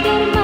Spider-Man.